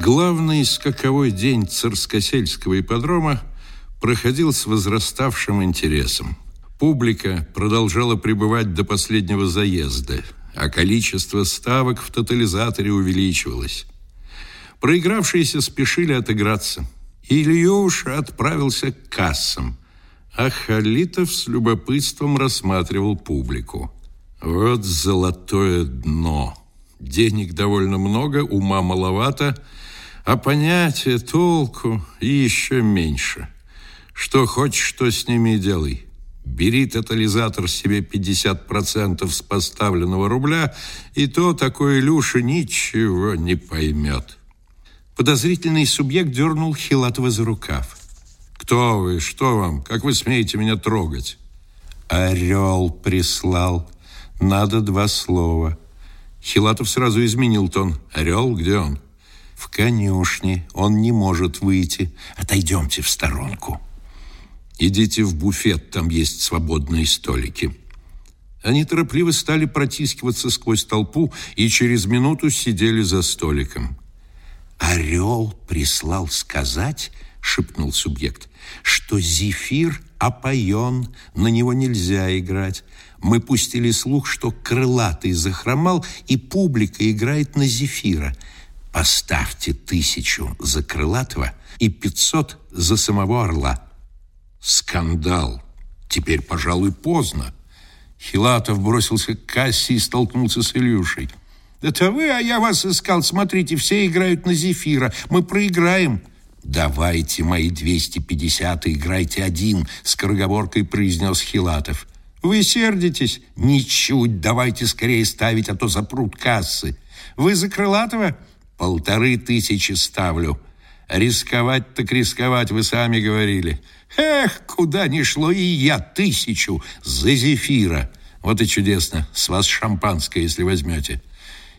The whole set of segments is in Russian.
Главный скаковой день Царскосельского ипподрома проходил с возраставшим интересом. Публика продолжала пребывать до последнего заезда, а количество ставок в тотализаторе увеличивалось. Проигравшиеся спешили отыграться. Ильюша отправился к кассам, а Халитов с любопытством рассматривал публику. Вот золотое дно. Денег довольно много, ума маловато, а понятия, толку и еще меньше. Что хочешь, что с ними делай. Бери тотализатор себе 50% с поставленного рубля, и то такой Илюша ничего не поймет. Подозрительный субъект дернул Хилатова за рукав. «Кто вы? Что вам? Как вы смеете меня трогать?» «Орел прислал. Надо два слова». Хилатов сразу изменил тон. «Орел? Где он?» «В конюшне. Он не может выйти. Отойдемте в сторонку». «Идите в буфет, там есть свободные столики». Они торопливо стали протискиваться сквозь толпу и через минуту сидели за столиком. «Орел прислал сказать, — шепнул субъект, — что зефир опоен, на него нельзя играть. Мы пустили слух, что крылатый захромал, и публика играет на зефира. Поставьте тысячу за крылатого и пятьсот за самого орла». Скандал. Теперь, пожалуй, поздно. Хилатов бросился к кассе и столкнулся с Илюшей. «Это вы, а я вас искал. Смотрите, все играют на Зефира. Мы проиграем». «Давайте мои 250 и играйте один», — скороговоркой произнес Хилатов. «Вы сердитесь?» «Ничуть. Давайте скорее ставить, а то запрут кассы». «Вы за Крылатова?» «Полторы тысячи ставлю». «Рисковать так рисковать, вы сами говорили». «Эх, куда ни шло, и я тысячу за Зефира». «Вот и чудесно. С вас шампанское, если возьмете».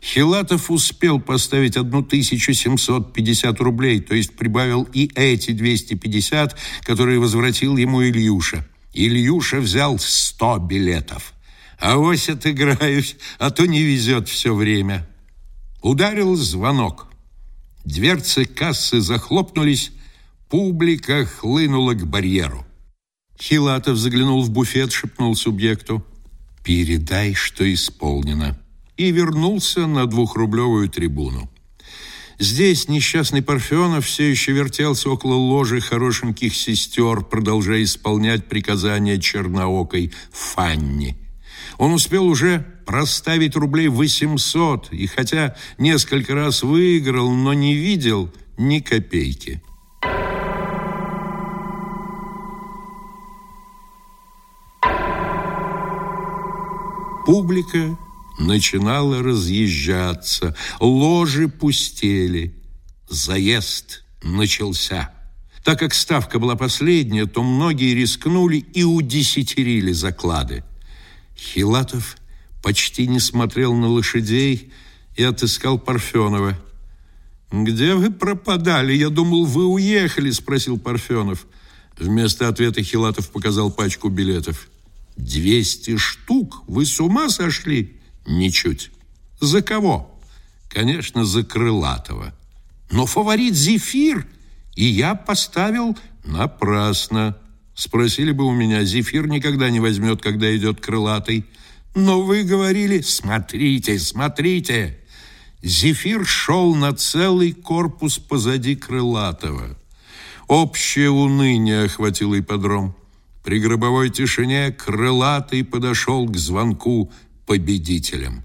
Хилатов успел поставить 1750 рублей, то есть прибавил и эти 250, которые возвратил ему Ильюша. Ильюша взял 100 билетов. А ось отыграюсь, а то не везет все время. Ударил звонок. Дверцы кассы захлопнулись, публика хлынула к барьеру. Хилатов заглянул в буфет, шепнул субъекту. «Передай, что исполнено» и вернулся на двухрублевую трибуну. Здесь несчастный Парфенов все еще вертелся около ложи хорошеньких сестер, продолжая исполнять приказания черноокой Фанни. Он успел уже проставить рублей 800, и хотя несколько раз выиграл, но не видел ни копейки. Публика начинала разъезжаться, ложи пустели, заезд начался. Так как ставка была последняя, то многие рискнули и удесятерили заклады. Хилатов почти не смотрел на лошадей и отыскал Парфенова. «Где вы пропадали? Я думал, вы уехали», — спросил Парфенов. Вместо ответа Хилатов показал пачку билетов. «Двести штук? Вы с ума сошли?» Ничуть. За кого? Конечно, за Крылатого. Но фаворит Зефир, и я поставил напрасно. Спросили бы у меня, Зефир никогда не возьмет, когда идет Крылатый. Но вы говорили, смотрите, смотрите. Зефир шел на целый корпус позади Крылатого. Общее уныние охватило ипподром. При гробовой тишине Крылатый подошел к звонку победителем.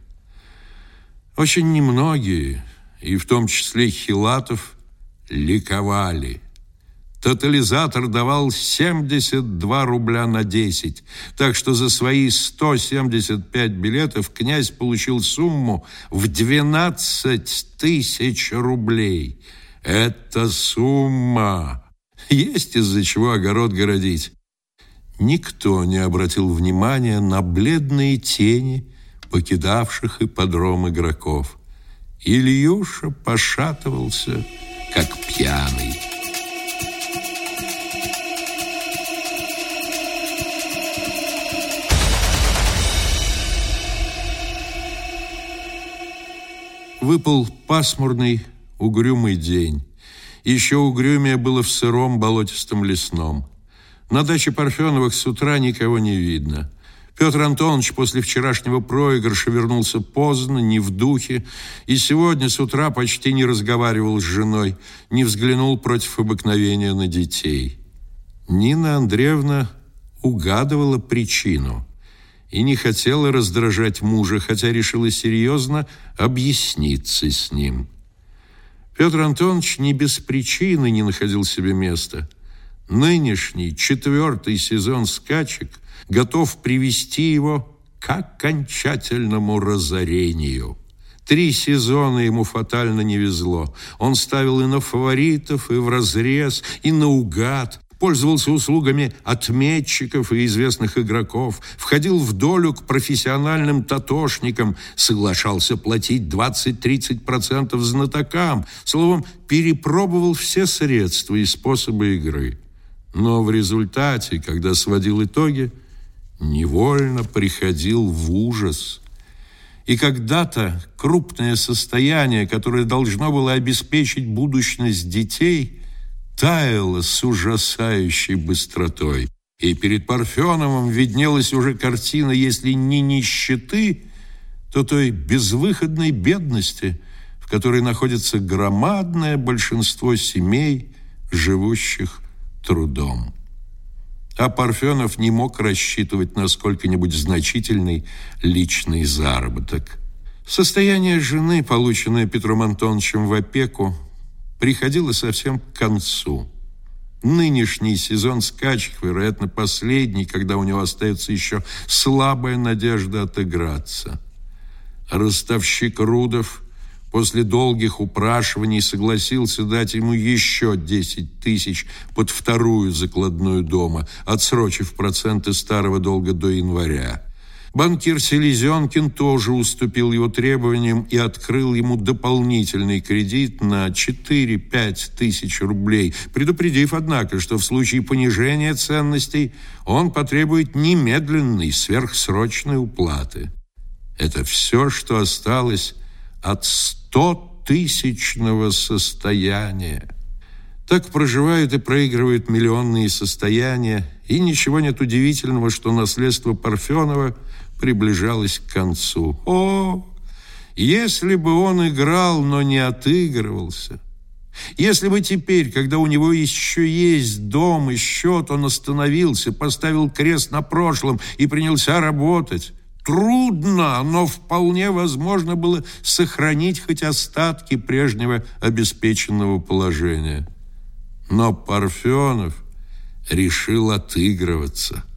Очень немногие, и в том числе Хилатов, ликовали. Тотализатор давал 72 рубля на 10, так что за свои 175 билетов князь получил сумму в 12 тысяч рублей. Это сумма! Есть из-за чего огород городить. Никто не обратил внимания на бледные тени, покидавших ипподром игроков. Ильюша пошатывался, как пьяный. Выпал пасмурный, угрюмый день. Еще угрюмее было в сыром болотистом лесном. На даче Парфеновых с утра никого не видно. Петр Антонович после вчерашнего проигрыша вернулся поздно, не в духе, и сегодня с утра почти не разговаривал с женой, не взглянул против обыкновения на детей. Нина Андреевна угадывала причину и не хотела раздражать мужа, хотя решила серьезно объясниться с ним. Петр Антонович не без причины не находил себе места. Нынешний четвертый сезон скачек готов привести его к окончательному разорению. Три сезона ему фатально не везло. Он ставил и на фаворитов, и в разрез, и наугад, пользовался услугами отметчиков и известных игроков, входил в долю к профессиональным татошникам, соглашался платить 20-30% знатокам, словом, перепробовал все средства и способы игры. Но в результате, когда сводил итоги, невольно приходил в ужас. И когда-то крупное состояние, которое должно было обеспечить будущность детей, таяло с ужасающей быстротой. И перед Парфеновым виднелась уже картина, если не нищеты, то той безвыходной бедности, в которой находится громадное большинство семей, живущих трудом а Парфенов не мог рассчитывать на сколько-нибудь значительный личный заработок. Состояние жены, полученное Петром Антоновичем в опеку, приходило совсем к концу. Нынешний сезон скачек, вероятно, последний, когда у него остается еще слабая надежда отыграться. Ростовщик Рудов – после долгих упрашиваний согласился дать ему еще 10 тысяч под вторую закладную дома, отсрочив проценты старого долга до января. Банкир Селезенкин тоже уступил его требованиям и открыл ему дополнительный кредит на 4-5 тысяч рублей, предупредив, однако, что в случае понижения ценностей он потребует немедленной сверхсрочной уплаты. Это все, что осталось от стотысячного состояния. Так проживают и проигрывают миллионные состояния, и ничего нет удивительного, что наследство Парфенова приближалось к концу. О, если бы он играл, но не отыгрывался! Если бы теперь, когда у него еще есть дом и счет, он остановился, поставил крест на прошлом и принялся работать, Трудно, но вполне возможно было сохранить хоть остатки прежнего обеспеченного положения. Но Парфенов решил отыгрываться –